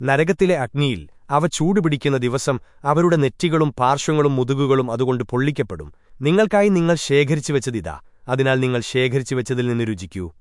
നരകത്തിലെ അഗ്നിയിൽ അവ ചൂടുപിടിക്കുന്ന ദിവസം അവരുടെ നെറ്റികളും പാർശ്വങ്ങളും മുതുകുകളും അതുകൊണ്ട് പൊള്ളിക്കപ്പെടും. നിങ്ങൾക്കായി നിങ്ങൾ ശേഖരിച്ചു വെച്ചതിതാ. അതിനാൽ നിങ്ങൾ ശേഖരിച്ചു വെച്ചതിൽ നിന്ന് രുചിക്കൂ.